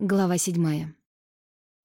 Глава седьмая.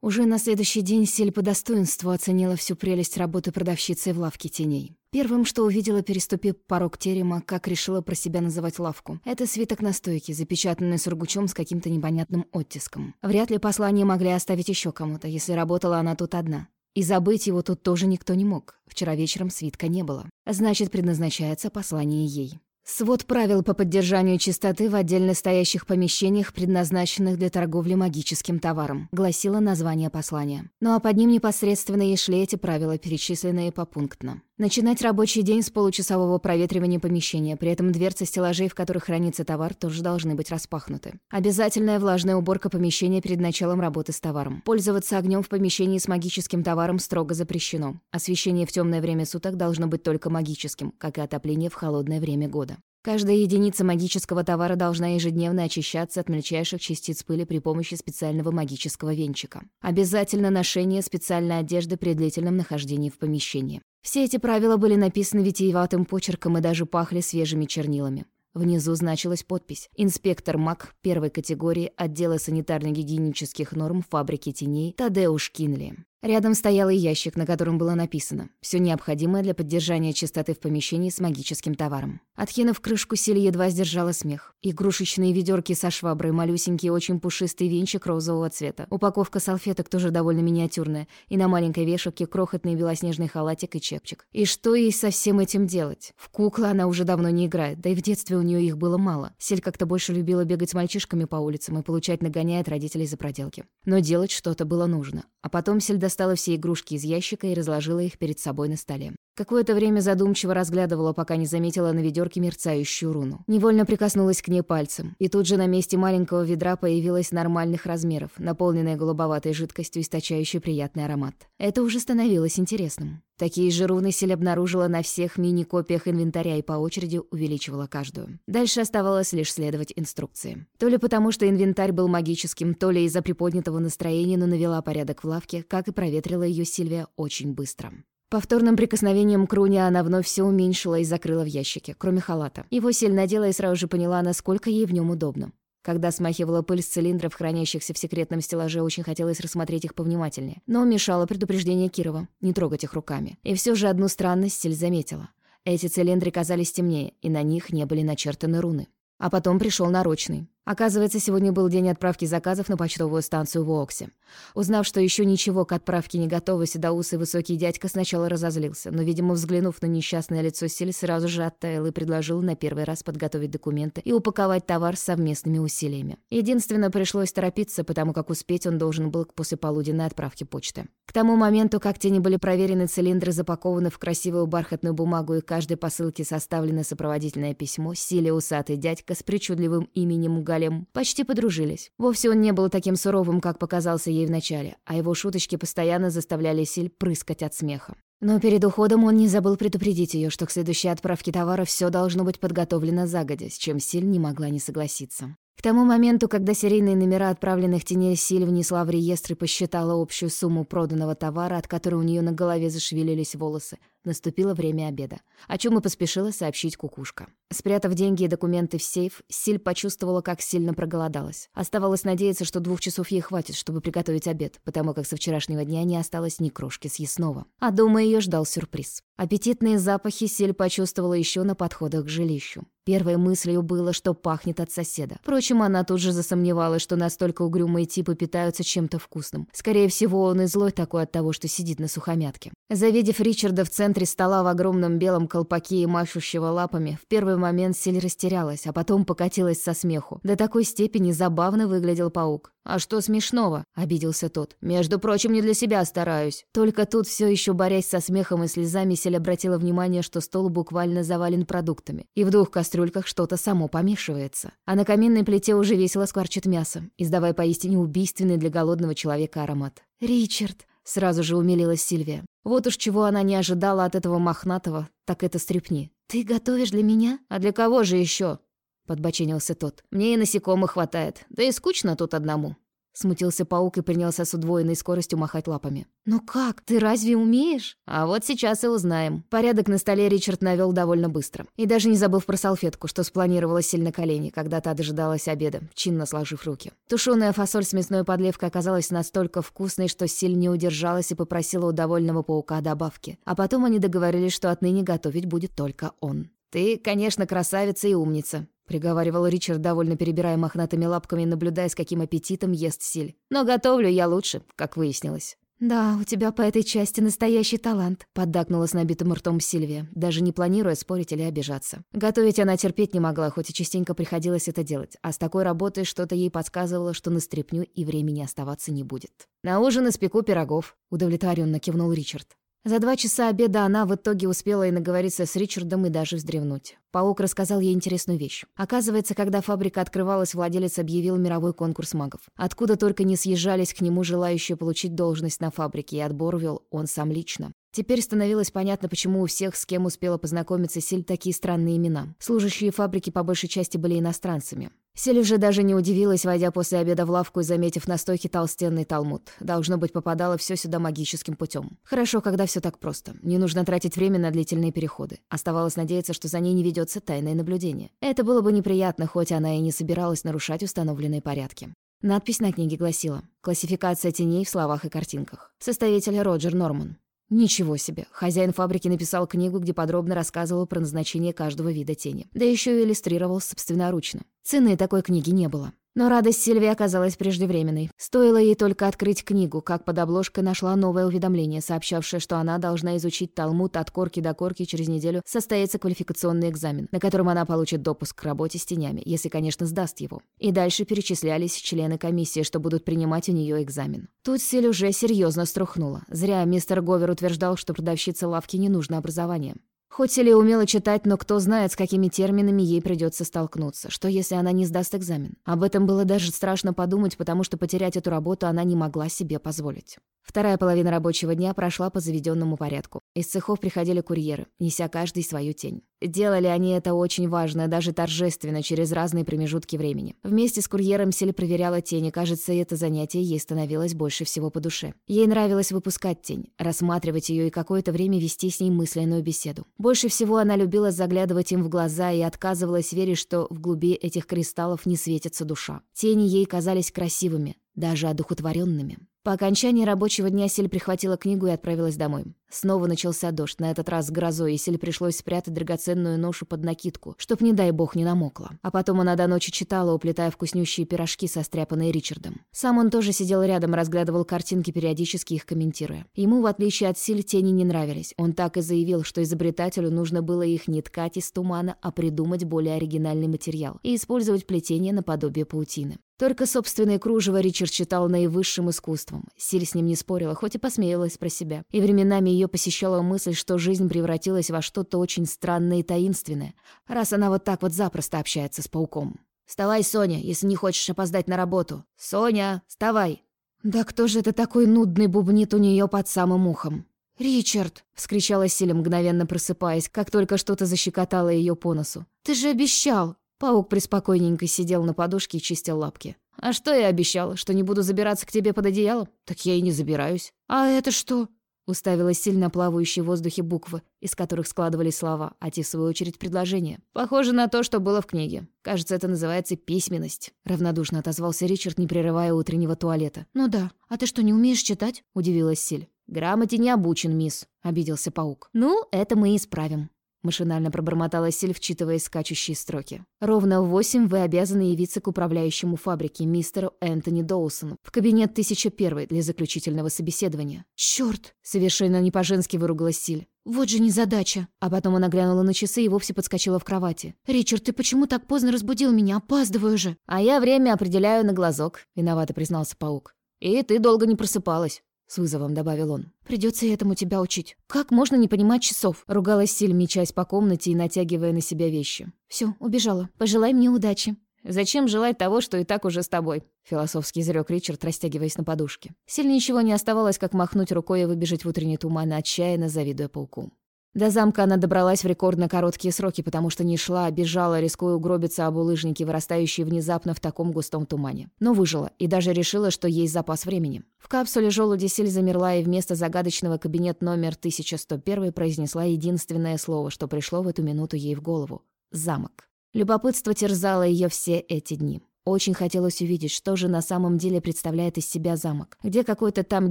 Уже на следующий день Сель по достоинству оценила всю прелесть работы продавщицы в лавке теней. Первым, что увидела, переступив порог терема, как решила про себя называть лавку, это свиток настойки, запечатанный сургучом с каким-то непонятным оттиском. Вряд ли послание могли оставить еще кому-то, если работала она тут одна. И забыть его тут тоже никто не мог. Вчера вечером свитка не было. Значит, предназначается послание ей. Свод правил по поддержанию чистоты в отдельно стоящих помещениях, предназначенных для торговли магическим товаром, гласило название послания. Ну а под ним непосредственно и шли эти правила, перечисленные попунктно. Начинать рабочий день с получасового проветривания помещения, при этом дверцы стеллажей, в которых хранится товар, тоже должны быть распахнуты. Обязательная влажная уборка помещения перед началом работы с товаром. Пользоваться огнем в помещении с магическим товаром строго запрещено. Освещение в темное время суток должно быть только магическим, как и отопление в холодное время года. Каждая единица магического товара должна ежедневно очищаться от мельчайших частиц пыли при помощи специального магического венчика. Обязательно ношение специальной одежды при длительном нахождении в помещении. Все эти правила были написаны витиеватым почерком и даже пахли свежими чернилами. Внизу значилась подпись «Инспектор МАК первой категории отдела санитарно-гигиенических норм фабрики теней Тадеуш Кинли». Рядом стоял и ящик, на котором было написано «Все необходимое для поддержания чистоты в помещении с магическим товаром». Откинув крышку, Силь едва сдержала смех. Игрушечные ведерки со шваброй, малюсенький, очень пушистый венчик розового цвета. Упаковка салфеток тоже довольно миниатюрная. И на маленькой вешалке крохотный белоснежный халатик и чепчик. И что ей со всем этим делать? В куклы она уже давно не играет, да и в детстве у нее их было мало. Сель как-то больше любила бегать с мальчишками по улицам и получать нагоняя от родителей за проделки. Но делать что-то было нужно. А потом Сель достала все игрушки из ящика и разложила их перед собой на столе. Какое-то время задумчиво разглядывала, пока не заметила на ведерке мерцающую руну. Невольно прикоснулась к ней пальцем, и тут же на месте маленького ведра появилась нормальных размеров, наполненная голубоватой жидкостью, источающей приятный аромат. Это уже становилось интересным. Такие же руны Сель обнаружила на всех мини-копиях инвентаря и по очереди увеличивала каждую. Дальше оставалось лишь следовать инструкции. То ли потому, что инвентарь был магическим, то ли из-за приподнятого настроения, но навела порядок в лавке, как и проветрила ее Сильвия очень быстро. Повторным прикосновением к руне она вновь все уменьшила и закрыла в ящике, кроме халата. Его сильно надела и сразу же поняла, насколько ей в нем удобно. Когда смахивала пыль с цилиндров, хранящихся в секретном стеллаже, очень хотелось рассмотреть их повнимательнее. Но мешало предупреждение Кирова — не трогать их руками. И все же одну странность Силь заметила. Эти цилиндры казались темнее, и на них не были начертаны руны. А потом пришел нарочный. Оказывается, сегодня был день отправки заказов на почтовую станцию в Оксе. Узнав, что еще ничего к отправке не готово, седоусый высокий дядька сначала разозлился, но, видимо, взглянув на несчастное лицо Силь, сразу же оттаял и предложил на первый раз подготовить документы и упаковать товар совместными усилиями. Единственно, пришлось торопиться, потому как успеть он должен был к послеполуденной отправке почты. К тому моменту, как те не были проверены, цилиндры запакованы в красивую бархатную бумагу и каждой посылке составлено сопроводительное письмо, Силе усатый дядька с причудливым именем Галем почти подружились. Вовсе он не был таким суровым, как показался ей вначале, а его шуточки постоянно заставляли Силь прыскать от смеха. Но перед уходом он не забыл предупредить ее, что к следующей отправке товара все должно быть подготовлено загодя, с чем Силь не могла не согласиться. К тому моменту, когда серийные номера отправленных теней Силь внесла в реестр и посчитала общую сумму проданного товара, от которой у нее на голове зашевелились волосы, наступило время обеда, о чем и поспешила сообщить кукушка. Спрятав деньги и документы в сейф, Силь почувствовала, как сильно проголодалась. Оставалось надеяться, что двух часов ей хватит, чтобы приготовить обед, потому как со вчерашнего дня не осталось ни крошки съестного. А дома ее ждал сюрприз. Аппетитные запахи Силь почувствовала еще на подходах к жилищу. Первой мыслью было, что пахнет от соседа. Впрочем, она тут же засомневалась, что настолько угрюмые типы питаются чем-то вкусным. Скорее всего, он и злой такой от того, что сидит на сухомятке. Завидев Ричарда в центре стола в огромном белом колпаке и машущего лапами, в первый момент Силь растерялась, а потом покатилась со смеху. До такой степени забавно выглядел паук. «А что смешного?» — обиделся тот. «Между прочим, не для себя стараюсь». Только тут, все еще борясь со смехом и слезами, Сель обратила внимание, что стол буквально завален продуктами. И в двух кастрюльках что-то само помешивается. А на каминной плите уже весело скворчит мясо, издавая поистине убийственный для голодного человека аромат. «Ричард!» — сразу же умилилась Сильвия. Вот уж чего она не ожидала от этого мохнатого, так это стряпни. «Ты готовишь для меня? А для кого же еще? — подбоченился тот. «Мне и насекомых хватает. Да и скучно тут одному». Смутился паук и принялся с удвоенной скоростью махать лапами. «Но как? Ты разве умеешь?» «А вот сейчас и узнаем». Порядок на столе Ричард навел довольно быстро. И даже не забыв про салфетку, что спланировалось сильно колени, когда та дожидалась обеда, чинно сложив руки. Тушеная фасоль с мясной подливкой оказалась настолько вкусной, что Силь не удержалась и попросила у довольного паука добавки. А потом они договорились, что отныне готовить будет только он. «Ты, конечно, красавица и умница», — приговаривал Ричард, довольно перебирая мохнатыми лапками наблюдая, с каким аппетитом ест Силь. «Но готовлю я лучше, как выяснилось». «Да, у тебя по этой части настоящий талант», — поддакнула с набитым ртом Сильвия, даже не планируя спорить или обижаться. Готовить она терпеть не могла, хоть и частенько приходилось это делать, а с такой работой что-то ей подсказывало, что на стряпню и времени оставаться не будет. «На ужин испеку пирогов», — удовлетворенно кивнул Ричард. За два часа обеда она в итоге успела и наговориться с Ричардом и даже вздремнуть. Паук рассказал ей интересную вещь. Оказывается, когда фабрика открывалась, владелец объявил мировой конкурс магов. Откуда только не съезжались к нему желающие получить должность на фабрике, и отбор вел он сам лично. Теперь становилось понятно, почему у всех, с кем успела познакомиться Силь, такие странные имена. Служащие фабрики по большей части были иностранцами. Сель уже даже не удивилась, войдя после обеда в лавку и заметив на стойке толстенный талмуд. Должно быть, попадало все сюда магическим путем. Хорошо, когда все так просто. Не нужно тратить время на длительные переходы. Оставалось надеяться, что за ней не ведется тайное наблюдение. Это было бы неприятно, хоть она и не собиралась нарушать установленные порядки. Надпись на книге гласила «Классификация теней в словах и картинках». Составитель Роджер Норман. Ничего себе. Хозяин фабрики написал книгу, где подробно рассказывал про назначение каждого вида тени. Да еще и иллюстрировал собственноручно. Цены такой книги не было. Но радость Сильвии оказалась преждевременной. Стоило ей только открыть книгу, как под обложкой нашла новое уведомление, сообщавшее, что она должна изучить Талмуд от корки до корки через неделю состоится квалификационный экзамен, на котором она получит допуск к работе с тенями, если, конечно, сдаст его. И дальше перечислялись члены комиссии, что будут принимать у нее экзамен. Тут Силь уже серьезно струхнула. Зря мистер Говер утверждал, что продавщице лавки не нужно образование. Хоть Селия умела читать, но кто знает, с какими терминами ей придется столкнуться. Что, если она не сдаст экзамен? Об этом было даже страшно подумать, потому что потерять эту работу она не могла себе позволить. Вторая половина рабочего дня прошла по заведенному порядку. Из цехов приходили курьеры, неся каждый свою тень. Делали они это очень важно, даже торжественно, через разные промежутки времени. Вместе с курьером Сель проверяла тени, кажется, это занятие ей становилось больше всего по душе. Ей нравилось выпускать тень, рассматривать ее и какое-то время вести с ней мысленную беседу. Больше всего она любила заглядывать им в глаза и отказывалась верить, что в глуби этих кристаллов не светится душа. Тени ей казались красивыми, даже одухотворенными. По окончании рабочего дня Сель прихватила книгу и отправилась домой. Снова начался дождь, на этот раз с грозой, и Сель пришлось спрятать драгоценную ношу под накидку, чтоб, не дай бог, не намокла. А потом она до ночи читала, уплетая вкуснющие пирожки, состряпанные Ричардом. Сам он тоже сидел рядом, разглядывал картинки, периодически их комментируя. Ему, в отличие от Силь, тени не нравились. Он так и заявил, что изобретателю нужно было их не ткать из тумана, а придумать более оригинальный материал и использовать плетение наподобие паутины. Только собственное кружево Ричард считал наивысшим искусством. Силь с ним не спорила, хоть и посмеялась про себя. И временами ее посещала мысль, что жизнь превратилась во что-то очень странное и таинственное, раз она вот так вот запросто общается с пауком. «Вставай, Соня, если не хочешь опоздать на работу. Соня, вставай!» «Да кто же это такой нудный бубнит у нее под самым ухом?» «Ричард!» — вскричала Силя, мгновенно просыпаясь, как только что-то защекотало ее по носу. «Ты же обещал!» Паук преспокойненько сидел на подушке и чистил лапки. «А что я обещал? Что не буду забираться к тебе под одеяло? Так я и не забираюсь». «А это что?» Уставилась сильно плавающие в воздухе буквы, из которых складывались слова, а те, в свою очередь, предложения. «Похоже на то, что было в книге. Кажется, это называется письменность», — равнодушно отозвался Ричард, не прерывая утреннего туалета. «Ну да. А ты что, не умеешь читать?» — удивилась Силь. «Грамоте не обучен, мисс», — обиделся паук. «Ну, это мы исправим». Машинально пробормотала Силь, вчитывая скачущие строки. «Ровно в восемь вы обязаны явиться к управляющему фабрики, мистеру Энтони Доусону, в кабинет 1001 для заключительного собеседования». «Чёрт!» — совершенно не по-женски выругалась Силь. «Вот же незадача!» А потом она глянула на часы и вовсе подскочила в кровати. «Ричард, ты почему так поздно разбудил меня? Опаздываю же!» «А я время определяю на глазок», — виновато признался паук. «И ты долго не просыпалась». — с вызовом добавил он. «Придется этому тебя учить. Как можно не понимать часов?» — ругалась Силь, мечась по комнате и натягивая на себя вещи. Все, убежала. Пожелай мне удачи». «Зачем желать того, что и так уже с тобой?» — философски изрек Ричард, растягиваясь на подушке. Силь ничего не оставалось, как махнуть рукой и выбежать в утренний туман, отчаянно завидуя пауку. До замка она добралась в рекордно короткие сроки, потому что не шла, а бежала, рискуя угробиться об улыжники, вырастающие внезапно в таком густом тумане. Но выжила, и даже решила, что есть запас времени. В капсуле желуди Силь замерла и вместо загадочного кабинет номер 1101 произнесла единственное слово, что пришло в эту минуту ей в голову — «замок». Любопытство терзало ее все эти дни. Очень хотелось увидеть, что же на самом деле представляет из себя замок, где какой-то там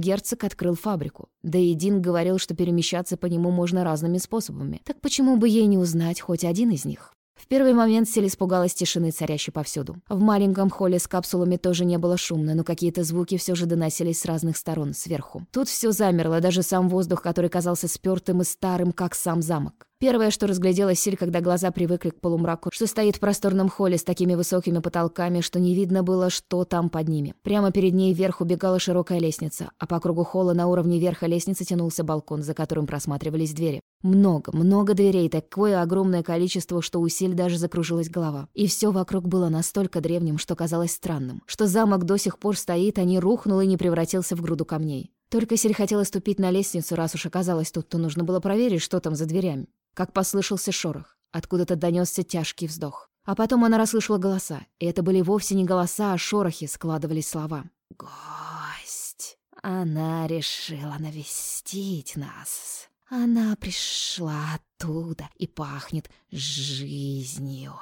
герцог открыл фабрику. Да и Дин говорил, что перемещаться по нему можно разными способами. Так почему бы ей не узнать хоть один из них? В первый момент Сель испугалась тишины, царящей повсюду. В маленьком холле с капсулами тоже не было шумно, но какие-то звуки все же доносились с разных сторон, сверху. Тут все замерло, даже сам воздух, который казался спёртым и старым, как сам замок. Первое, что разглядела Силь, когда глаза привыкли к полумраку, что стоит в просторном холле с такими высокими потолками, что не видно было, что там под ними. Прямо перед ней вверх убегала широкая лестница, а по кругу холла на уровне верха лестницы тянулся балкон, за которым просматривались двери. Много, много дверей, такое огромное количество, что у Силь даже закружилась голова. И все вокруг было настолько древним, что казалось странным. Что замок до сих пор стоит, а не рухнул и не превратился в груду камней. Только Силь хотела ступить на лестницу, раз уж оказалось тут, то нужно было проверить, что там за дверями как послышался шорох. Откуда-то донесся тяжкий вздох. А потом она расслышала голоса, и это были вовсе не голоса, а шорохи, складывались слова. «Гость! Она решила навестить нас. Она пришла оттуда и пахнет жизнью».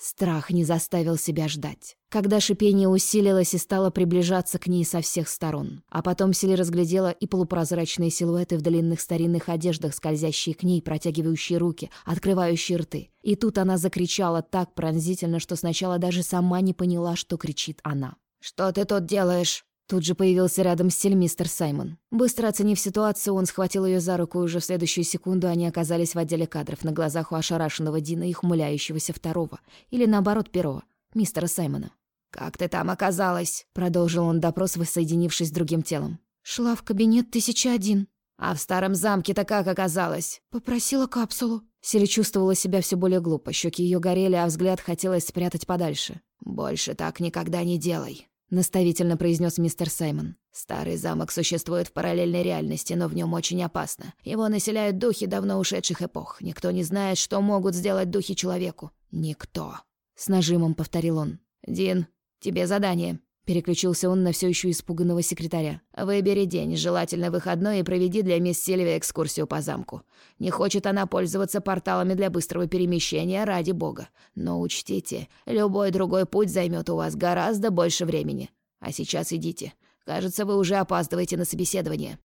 Страх не заставил себя ждать. Когда шипение усилилось и стало приближаться к ней со всех сторон. А потом Сели разглядела и полупрозрачные силуэты в длинных старинных одеждах, скользящие к ней, протягивающие руки, открывающие рты. И тут она закричала так пронзительно, что сначала даже сама не поняла, что кричит она. «Что ты тут делаешь?» Тут же появился рядом с Сель мистер Саймон. Быстро оценив ситуацию, он схватил ее за руку, и уже в следующую секунду они оказались в отделе кадров на глазах у ошарашенного Дина и хмуляющегося второго, или наоборот первого, мистера Саймона. «Как ты там оказалась?» — продолжил он допрос, воссоединившись с другим телом. «Шла в кабинет 1001». «А в старом замке-то как оказалась?» «Попросила капсулу». Селя чувствовала себя все более глупо, щеки ее горели, а взгляд хотелось спрятать подальше. «Больше так никогда не делай», наставительно произнес мистер Саймон. Старый замок существует в параллельной реальности, но в нем очень опасно. Его населяют духи давно ушедших эпох. Никто не знает, что могут сделать духи человеку. Никто. С нажимом повторил он. Дин, тебе задание. Переключился он на все еще испуганного секретаря. «Выбери день, желательно выходной, и проведи для мисс Сильвия экскурсию по замку. Не хочет она пользоваться порталами для быстрого перемещения, ради бога. Но учтите, любой другой путь займет у вас гораздо больше времени. А сейчас идите. Кажется, вы уже опаздываете на собеседование».